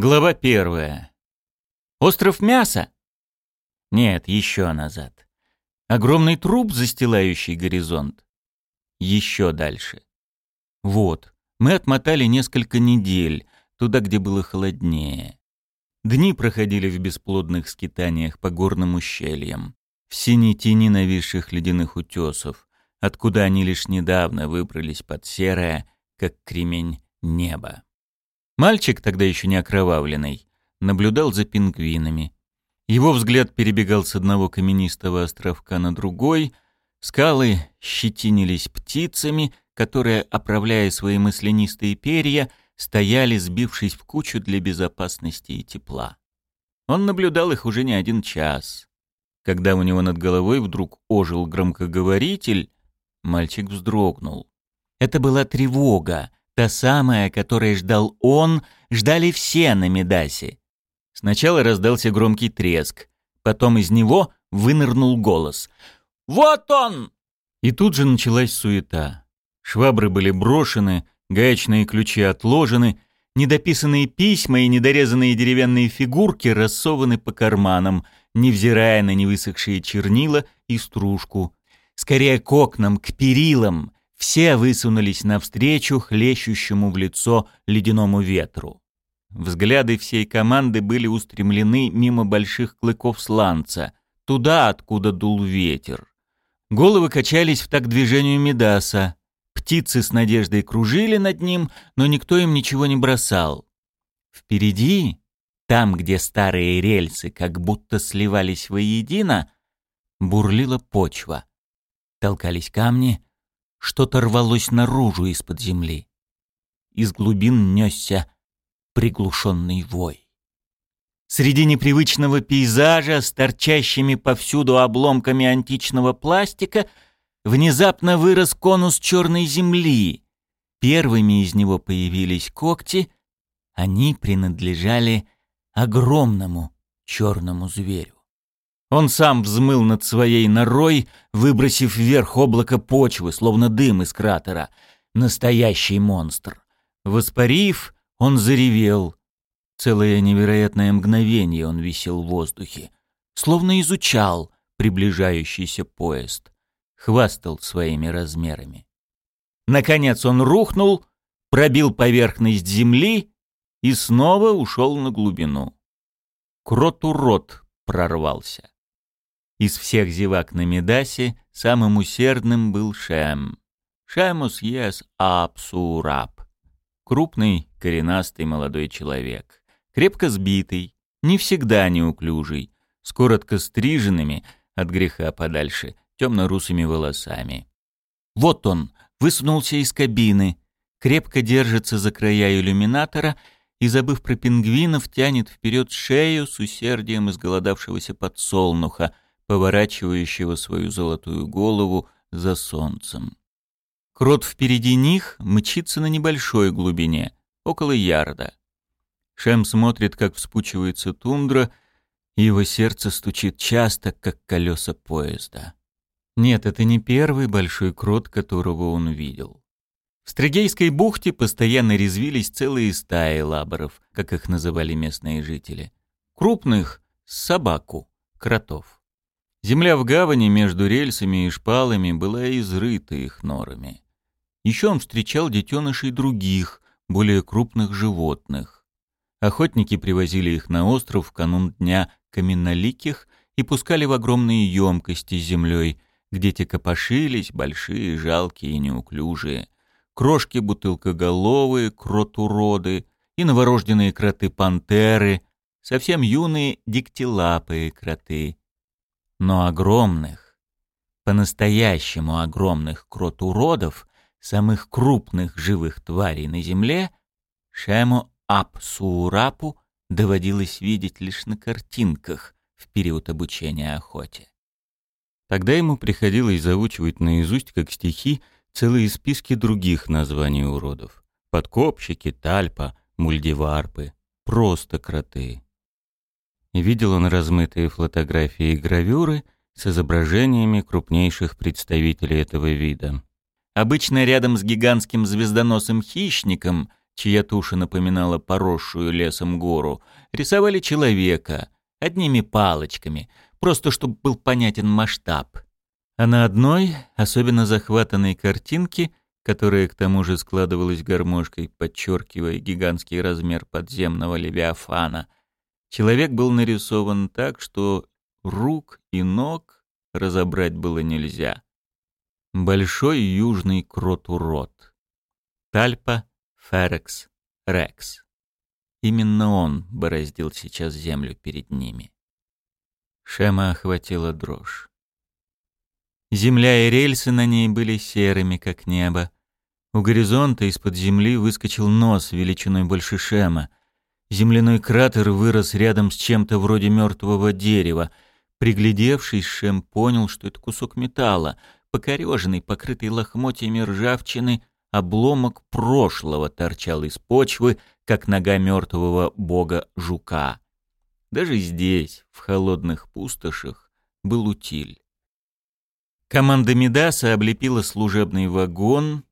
Глава первая. Остров мяса? Нет, еще назад. Огромный труп, застилающий горизонт. Еще дальше. Вот, мы отмотали несколько недель, туда, где было холоднее. Дни проходили в бесплодных скитаниях по горным ущельям, в синей тени нависших ледяных утесов, откуда они лишь недавно выбрались под серое, как кремень, небо. Мальчик, тогда еще не окровавленный, наблюдал за пингвинами. Его взгляд перебегал с одного каменистого островка на другой, скалы щетинились птицами, которые, оправляя свои мысленистые перья, стояли, сбившись в кучу для безопасности и тепла. Он наблюдал их уже не один час. Когда у него над головой вдруг ожил громкоговоритель, мальчик вздрогнул. Это была тревога, Та самая, которой ждал он, ждали все на Медасе. Сначала раздался громкий треск, потом из него вынырнул голос. «Вот он!» И тут же началась суета. Швабры были брошены, гаечные ключи отложены, недописанные письма и недорезанные деревянные фигурки рассованы по карманам, невзирая на невысохшие чернила и стружку. Скорее к окнам, к перилам, все высунулись навстречу хлещущему в лицо ледяному ветру. Взгляды всей команды были устремлены мимо больших клыков сланца, туда, откуда дул ветер. Головы качались в такт движению Медаса. Птицы с надеждой кружили над ним, но никто им ничего не бросал. Впереди, там, где старые рельсы как будто сливались воедино, бурлила почва. Толкались камни — что-то рвалось наружу из-под земли. Из глубин несся приглушенный вой. Среди непривычного пейзажа с торчащими повсюду обломками античного пластика внезапно вырос конус черной земли. Первыми из него появились когти, они принадлежали огромному черному зверю. Он сам взмыл над своей норой, выбросив вверх облако почвы, словно дым из кратера. Настоящий монстр. Воспарив, он заревел. Целое невероятное мгновение он висел в воздухе. Словно изучал приближающийся поезд. Хвастал своими размерами. Наконец он рухнул, пробил поверхность земли и снова ушел на глубину. Крот-урод прорвался. Из всех зевак на Медасе самым усердным был Шем. Шемус ес апсурап. Крупный, коренастый молодой человек. Крепко сбитый, не всегда неуклюжий, с коротко стриженными, от греха подальше, темно-русыми волосами. Вот он, высунулся из кабины, крепко держится за края иллюминатора и, забыв про пингвинов, тянет вперед шею с усердием изголодавшегося подсолнуха — поворачивающего свою золотую голову за солнцем. Крот впереди них мчится на небольшой глубине, около ярда. Шем смотрит, как вспучивается тундра, и его сердце стучит часто, как колеса поезда. Нет, это не первый большой крот, которого он видел. В Стригейской бухте постоянно резвились целые стаи лаборов, как их называли местные жители. Крупных — собаку, кротов. Земля в гавани между рельсами и шпалами была изрыта их норами. Еще он встречал детенышей других, более крупных животных. Охотники привозили их на остров в канун дня каменноликих и пускали в огромные емкости с землей, где те копошились, большие, жалкие и неуклюжие. Крошки бутылкоголовые, кротуроды и новорожденные кроты-пантеры, совсем юные диктилапые кроты, но огромных, по-настоящему огромных крот-уродов, самых крупных живых тварей на Земле, Шему Апсурапу доводилось видеть лишь на картинках в период обучения охоте. Тогда ему приходилось заучивать наизусть, как стихи, целые списки других названий уродов. Подкопщики, тальпа, мульдиварпы, просто кроты видел он размытые фотографии и гравюры с изображениями крупнейших представителей этого вида. Обычно рядом с гигантским звездоносым хищником, чья туша напоминала поросшую лесом гору, рисовали человека одними палочками, просто чтобы был понятен масштаб. А на одной, особенно захватанной картинке, которая к тому же складывалась гармошкой, подчеркивая гигантский размер подземного левиафана, человек был нарисован так, что рук и ног разобрать было нельзя. Большой южный крот-урод. Тальпа Ферекс Рекс. Именно он бороздил сейчас землю перед ними. Шема охватила дрожь. Земля и рельсы на ней были серыми, как небо. У горизонта из-под земли выскочил нос величиной больше Шема. Земляной кратер вырос рядом с чем-то вроде мертвого дерева. Приглядевшись, Шем понял, что это кусок металла, покореженный, покрытый лохмотьями ржавчины, обломок прошлого торчал из почвы, как нога мертвого бога-жука. Даже здесь, в холодных пустошах, был утиль. Команда Медаса облепила служебный вагон.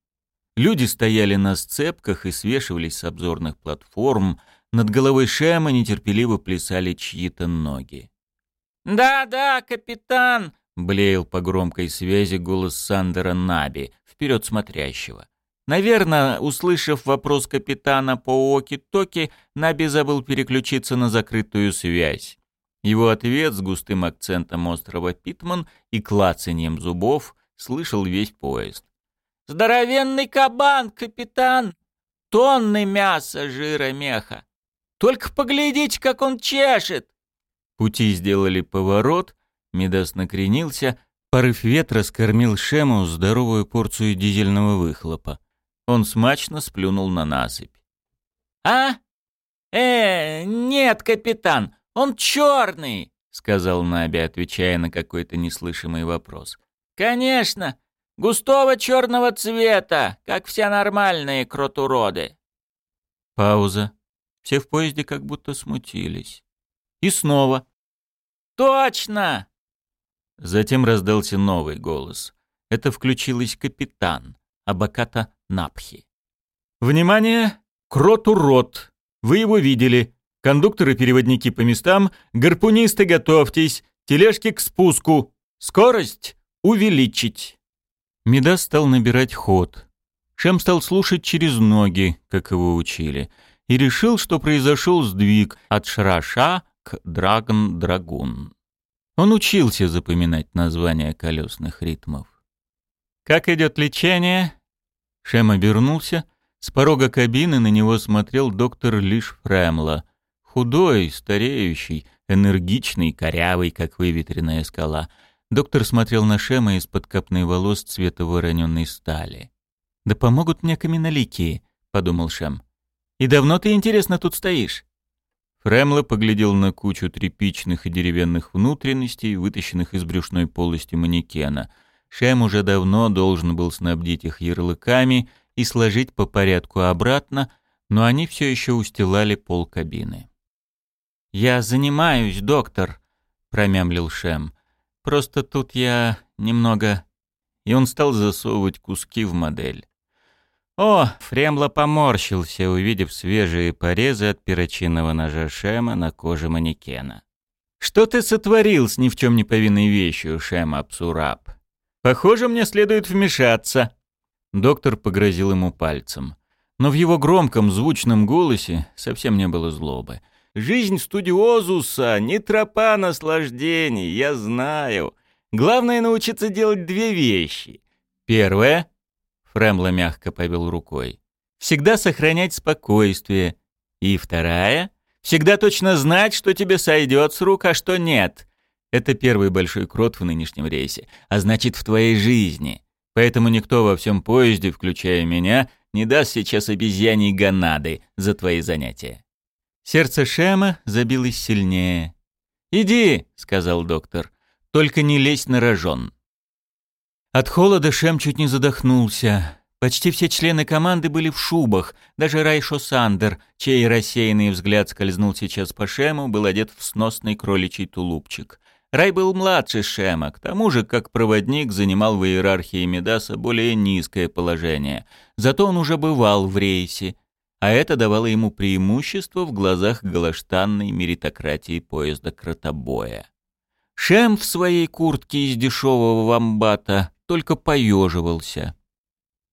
Люди стояли на сцепках и свешивались с обзорных платформ. Над головой Шема нетерпеливо плясали чьи-то ноги. «Да-да, капитан!» — блеял по громкой связи голос Сандера Наби, вперед смотрящего. Наверное, услышав вопрос капитана по оки-токи, Наби забыл переключиться на закрытую связь. Его ответ с густым акцентом острова Питман и клацаньем зубов слышал весь поезд. «Здоровенный кабан, капитан! Тонны мяса, жира, меха! Только поглядите, как он чешет!» Пути сделали поворот, Медас накренился, порыв ветра скормил Шему здоровую порцию дизельного выхлопа. Он смачно сплюнул на насыпь. «А? Э, нет, капитан, он черный!» — сказал Наби, отвечая на какой-то неслышимый вопрос. «Конечно! Густого черного цвета, как все нормальные кротуроды!» Пауза. Все в поезде как будто смутились. И снова. «Точно!» Затем раздался новый голос. Это включилась капитан, Абаката Напхи. «Внимание! Крот-урод! Вы его видели. Кондукторы-переводники по местам, гарпунисты готовьтесь, тележки к спуску. Скорость увеличить!» Медас стал набирать ход. Шем стал слушать через ноги, как его учили, и решил, что произошел сдвиг от Шраша к Драгон-Драгун. Он учился запоминать названия колесных ритмов. «Как идет лечение?» Шем обернулся. С порога кабины на него смотрел доктор Лиш Фрэмла. Худой, стареющий, энергичный, корявый, как выветренная скала. Доктор смотрел на Шема из-под копной волос цвета вороненной стали. «Да помогут мне каменоликие», — подумал Шем. «И давно ты, интересно, тут стоишь?» Фрэмла поглядел на кучу тряпичных и деревянных внутренностей, вытащенных из брюшной полости манекена — Шем уже давно должен был снабдить их ярлыками и сложить по порядку обратно, но они все еще устилали пол кабины. «Я занимаюсь, доктор», — промямлил Шем. «Просто тут я немного...» И он стал засовывать куски в модель. О, Фремло поморщился, увидев свежие порезы от перочинного ножа Шема на коже манекена. «Что ты сотворил с ни в чем не повинной вещью, Шем Апсураб?» Похоже, мне следует вмешаться. Доктор погрозил ему пальцем. Но в его громком, звучном голосе совсем не было злобы. «Жизнь студиозуса — не тропа наслаждений, я знаю. Главное — научиться делать две вещи. Первое — Фрэмло мягко повел рукой. «Всегда сохранять спокойствие. И вторая — всегда точно знать, что тебе сойдет с рук, а что нет. Это первый большой крот в нынешнем рейсе, а значит в твоей жизни. Поэтому никто во всем поезде, включая меня, не даст сейчас обезьяней гонады за твои занятия. Сердце Шема забилось сильнее. «Иди», — сказал доктор, — «только не лезь на рожон». От холода Шем чуть не задохнулся. Почти все члены команды были в шубах, даже Райшо Сандер, чей рассеянный взгляд скользнул сейчас по Шему, был одет в сносный кроличий тулупчик. Рай был младше Шема, к тому же, как проводник, занимал в иерархии Медаса более низкое положение. Зато он уже бывал в рейсе. а это давало ему преимущество в глазах галаштанной меритократии поезда Кротобоя. Шем в своей куртке из дешевого вамбата только поеживался.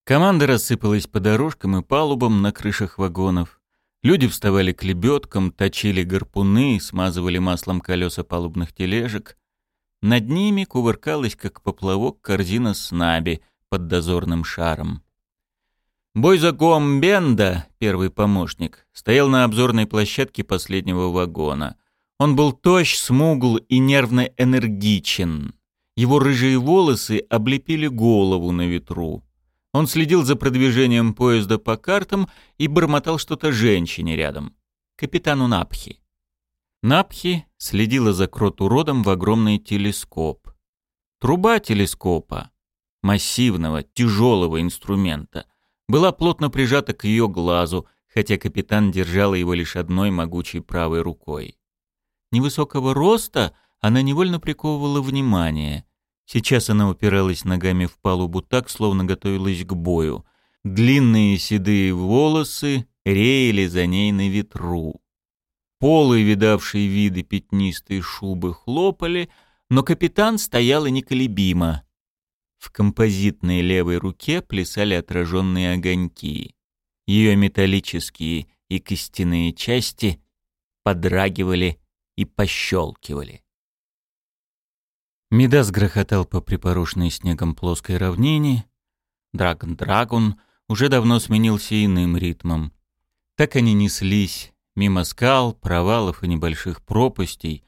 Команда рассыпалась по дорожкам и палубам на крышах вагонов. Люди вставали к лебедкам, точили гарпуны, смазывали маслом колеса палубных тележек. Над ними кувыркалась, как поплавок, корзина с наби под дозорным шаром. Бойза Гомбенда, первый помощник, стоял на обзорной площадке последнего вагона. Он был тощ, смугл и нервно энергичен. Его рыжие волосы облепили голову на ветру. Он следил за продвижением поезда по картам и бормотал что-то женщине рядом. Капитану Напхи. Напхи следила за крот-уродом в огромный телескоп. Труба телескопа, массивного, тяжелого инструмента, была плотно прижата к ее глазу, хотя капитан держал его лишь одной могучей правой рукой. Невысокого роста она невольно приковывала внимание. Сейчас она упиралась ногами в палубу так, словно готовилась к бою. Длинные седые волосы реяли за ней на ветру. Полы, видавшие виды пятнистой шубы, хлопали, но капитан стоял и неколебимо. В композитной левой руке плясали отраженные огоньки. Ее металлические и костяные части подрагивали и пощелкивали. Медас грохотал по припорошенной снегом плоской равнине. Драгон-драгун уже давно сменился иным ритмом. Так они неслись, мимо скал, провалов и небольших пропастей,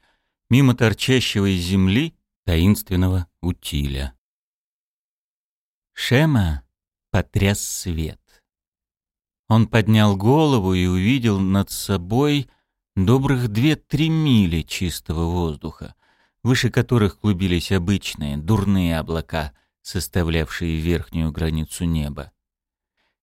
мимо торчащего из земли таинственного утиля. Шема потряс свет. Он поднял голову и увидел над собой добрых две-три мили чистого воздуха, выше которых клубились обычные, дурные облака, составлявшие верхнюю границу неба.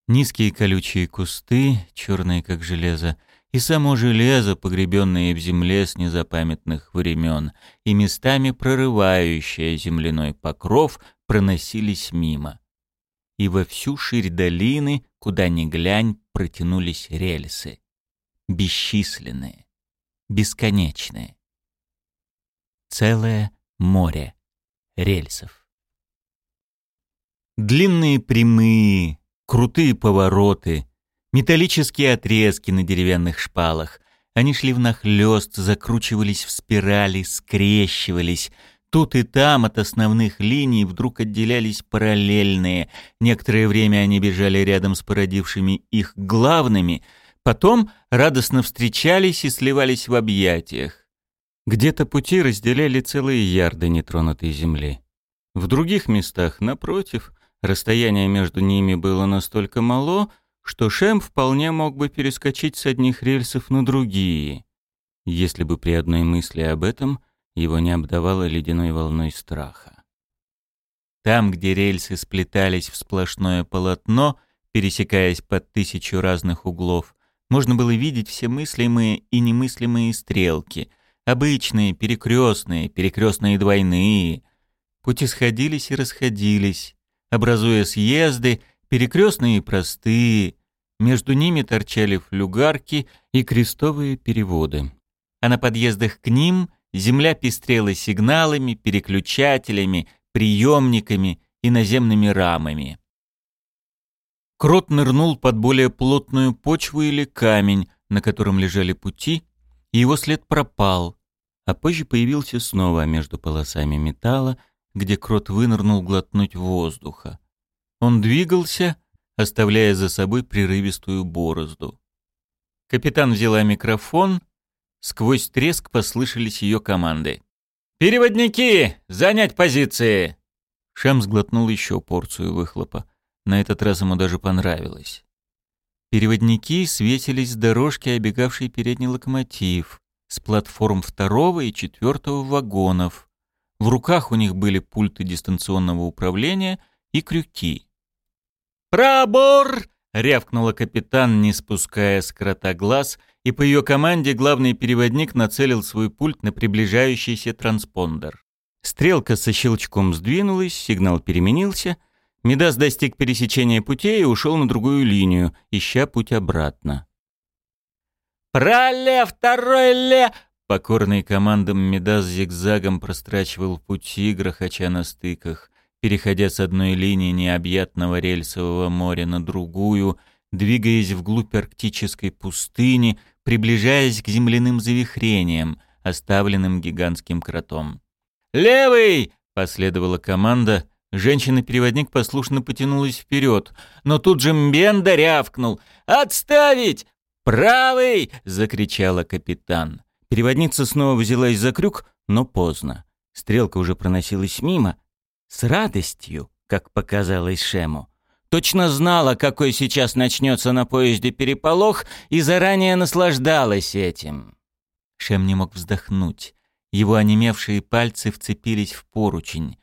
Низкие колючие кусты, черные как железо, и само железо, погребенное в земле с незапамятных времен, и местами прорывающее земляной покров, проносились мимо и во всю ширь долины, куда ни глянь, протянулись рельсы. Бесчисленные, бесконечные. Целое море рельсов. Длинные прямые, крутые повороты, металлические отрезки на деревянных шпалах. Они шли внахлёст, закручивались в спирали, скрещивались, Тут и там от основных линий вдруг отделялись параллельные. Некоторое время они бежали рядом с породившими их главными, потом радостно встречались и сливались в объятиях. Где-то пути разделяли целые ярды нетронутой земли. В других местах, напротив, расстояние между ними было настолько мало, что Шем вполне мог бы перескочить с одних рельсов на другие. Если бы при одной мысли об этом – его не обдавало ледяной волной страха. Там, где рельсы сплетались в сплошное полотно, пересекаясь под тысячу разных углов, можно было видеть все мыслимые и немыслимые стрелки, обычные, перекрестные, перекрестные двойные. Пути сходились и расходились, образуя съезды, перекрестные и простые, между ними торчали флюгарки и крестовые переводы. А на подъездах к ним — Земля пестрела сигналами, переключателями, приемниками и наземными рамами. Крот нырнул под более плотную почву или камень, на котором лежали пути, и его след пропал, а позже появился снова между полосами металла, где крот вынырнул глотнуть воздуха. Он двигался, оставляя за собой прерывистую борозду. Капитан взяла микрофон Сквозь треск послышались ее команды. «Переводники! Занять позиции!» Шам сглотнул еще порцию выхлопа. На этот раз ему даже понравилось. Переводники светились с дорожки, обегавшей передний локомотив, с платформ второго и четвертого вагонов. В руках у них были пульты дистанционного управления и крюки. «Пробор!» — рявкнула капитан, не спуская с крота глаз — и по ее команде главный переводник нацелил свой пульт на приближающийся транспондер. Стрелка со щелчком сдвинулась, сигнал переменился. Медас достиг пересечения путей и ушел на другую линию, ища путь обратно. Проле, второй ле!» Покорный командам Медас зигзагом прострачивал пути, грохоча на стыках, переходя с одной линии необъятного рельсового моря на другую, двигаясь вглубь арктической пустыни, приближаясь к земляным завихрениям, оставленным гигантским кротом. «Левый!» — последовала команда. Женщина-переводник послушно потянулась вперед, но тут же Мбенда рявкнул. «Отставить! Правый!» — закричала капитан. Переводница снова взялась за крюк, но поздно. Стрелка уже проносилась мимо. С радостью, как показалось Шему. Точно знала, какой сейчас начнется на поезде переполох, и заранее наслаждалась этим. Шем не мог вздохнуть. Его онемевшие пальцы вцепились в поручень.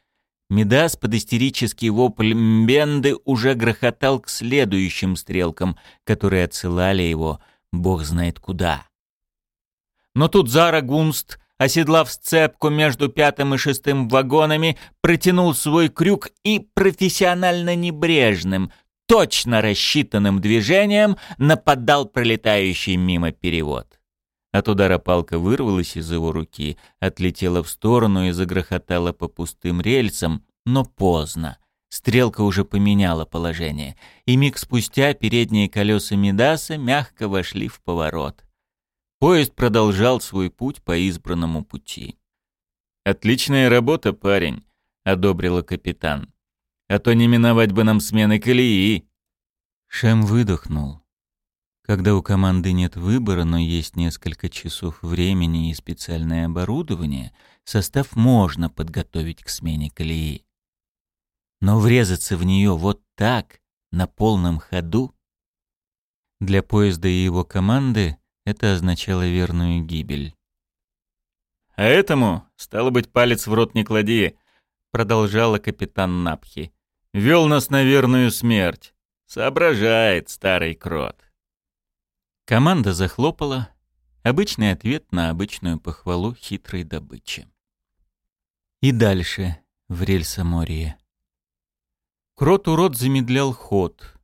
Медас под истерический вопль Мбенды уже грохотал к следующим стрелкам, которые отсылали его бог знает куда. Но тут Зара Гунст, оседлав сцепку между пятым и шестым вагонами, протянул свой крюк и профессионально небрежным, точно рассчитанным движением нападал пролетающий мимо перевод. От удара палка вырвалась из его руки, отлетела в сторону и загрохотала по пустым рельсам, но поздно. Стрелка уже поменяла положение, и миг спустя передние колеса Медаса мягко вошли в поворот. Поезд продолжал свой путь по избранному пути. «Отличная работа, парень», — одобрила капитан. «А то не миновать бы нам смены колеи». Шем выдохнул. Когда у команды нет выбора, но есть несколько часов времени и специальное оборудование, состав можно подготовить к смене колеи. Но врезаться в нее вот так, на полном ходу, для поезда и его команды это означало верную гибель. «А этому, стало быть, палец в рот не клади», — продолжала капитан Напхи. «Вел нас на верную смерть. Соображает старый крот». Команда захлопала. Обычный ответ на обычную похвалу хитрой добычи. И дальше, в рельсоморье. Крот-урод замедлял ход.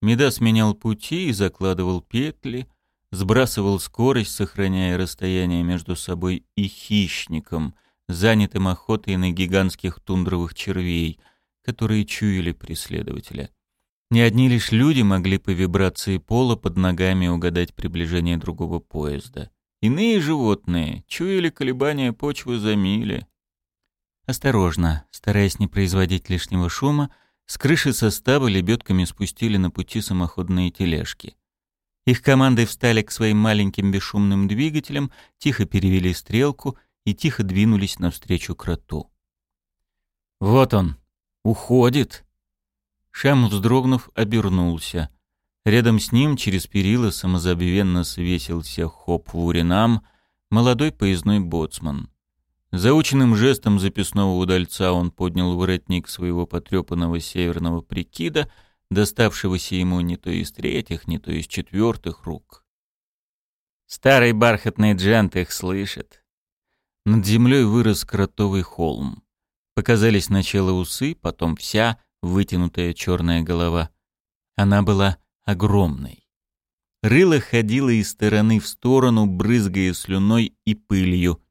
Медас менял пути и закладывал петли, сбрасывал скорость, сохраняя расстояние между собой и хищником, занятым охотой на гигантских тундровых червей, которые чуяли преследователя. Не одни лишь люди могли по вибрации пола под ногами угадать приближение другого поезда. Иные животные чуяли колебания почвы за мили. Осторожно, стараясь не производить лишнего шума, с крыши состава лебедками спустили на пути самоходные тележки. Их команды встали к своим маленьким бесшумным двигателям, тихо перевели стрелку и тихо двинулись навстречу кроту. «Вот он! Уходит!» Шам, вздрогнув, обернулся. Рядом с ним через перила самозабвенно свесился хоп Вуринам, молодой поездной боцман. Заученным жестом записного удальца он поднял воротник своего потрепанного северного прикида — доставшегося ему не то из третьих, не то из четвертых рук. Старый бархатный джент их слышит. Над землей вырос кротовый холм. Показались сначала усы, потом вся вытянутая черная голова. Она была огромной. Рыло ходило из стороны в сторону, брызгая слюной и пылью.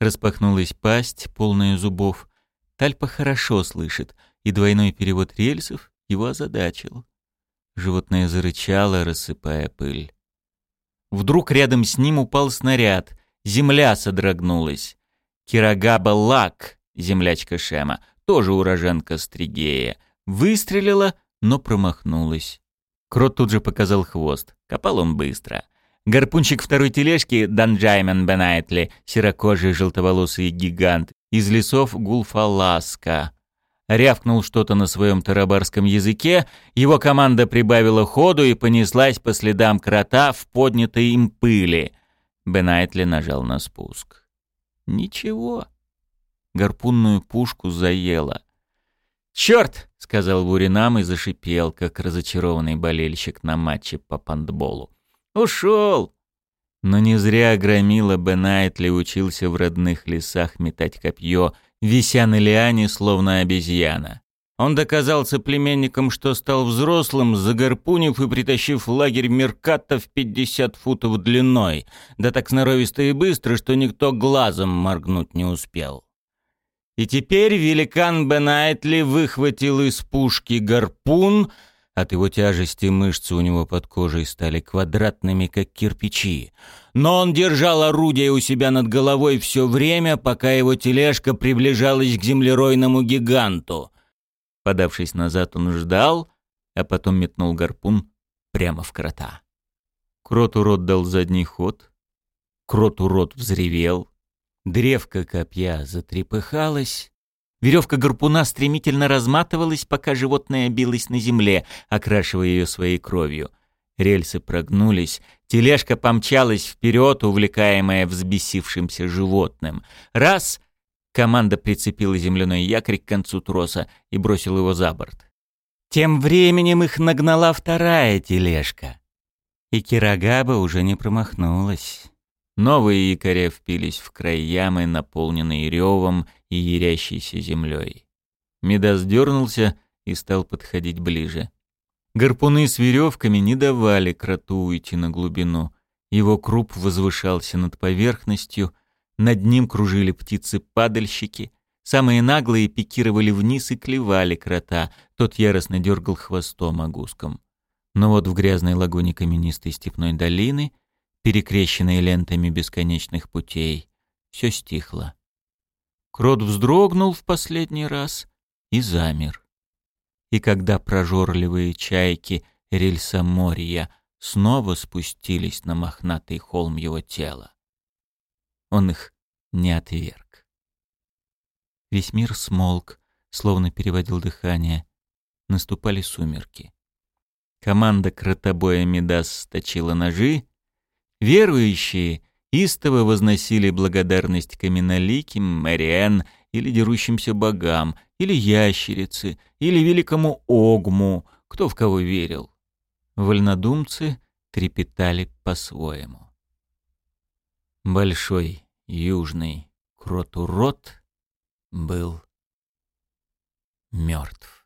Распахнулась пасть, полная зубов. Тальпа хорошо слышит, и двойной перевод рельсов, его озадачил. Животное зарычало, рассыпая пыль. Вдруг рядом с ним упал снаряд. Земля содрогнулась. Кирагаба Лак, землячка Шема, тоже уроженка Стригея, выстрелила, но промахнулась. Крот тут же показал хвост. Копал он быстро. Гарпунчик второй тележки, Данджаймен Бенайтли, серокожий желтоволосый гигант, из лесов Гулфаласка, рявкнул что-то на своем тарабарском языке, его команда прибавила ходу и понеслась по следам крота в поднятой им пыли. Бенайтли нажал на спуск. Ничего. Гарпунную пушку заело. «Черт!» — сказал Буринам и зашипел, как разочарованный болельщик на матче по пандболу. «Ушел!» Но не зря громила Бенайтли учился в родных лесах метать копье — вися на лиане, словно обезьяна. Он доказал соплеменникам, что стал взрослым, загорпунив и притащив в лагерь Мерката в 50 футов длиной, да так сноровисто и быстро, что никто глазом моргнуть не успел. И теперь великан Бенайтли выхватил из пушки гарпун, от его тяжести мышцы у него под кожей стали квадратными, как кирпичи. Но он держал орудие у себя над головой все время, пока его тележка приближалась к землеройному гиганту. Подавшись назад, он ждал, а потом метнул гарпун прямо в крота. Крот-урод дал задний ход. Крот-урод взревел. Древко копья затрепыхалось. Веревка гарпуна стремительно разматывалась, пока животное билось на земле, окрашивая ее своей кровью. Рельсы прогнулись, тележка помчалась вперед, увлекаемая взбесившимся животным. Раз — команда прицепила земляной якорь к концу троса и бросила его за борт. Тем временем их нагнала вторая тележка. И Кирагаба уже не промахнулась. Новые якоря впились в край ямы, наполненные ревом и ярящейся землей. Медас дернулся и стал подходить ближе. Гарпуны с веревками не давали кроту уйти на глубину. Его круп возвышался над поверхностью, над ним кружили птицы-падальщики. Самые наглые пикировали вниз и клевали крота, тот яростно дергал хвостом огуском. Но вот в грязной лагуне каменистой степной долины перекрещенные лентами бесконечных путей. Все стихло. Крот вздрогнул в последний раз и замер. И когда прожорливые чайки рельсоморья снова спустились на мохнатый холм его тела, он их не отверг. Весь мир смолк, словно переводил дыхание. Наступали сумерки. Команда кротобоя Медас сточила ножи, Верующие истово возносили благодарность каменоликим, Мариэн или дерущимся богам, или ящерице, или великому Огму, кто в кого верил. Вольнодумцы трепетали по-своему. Большой южный крот-урод был мертв.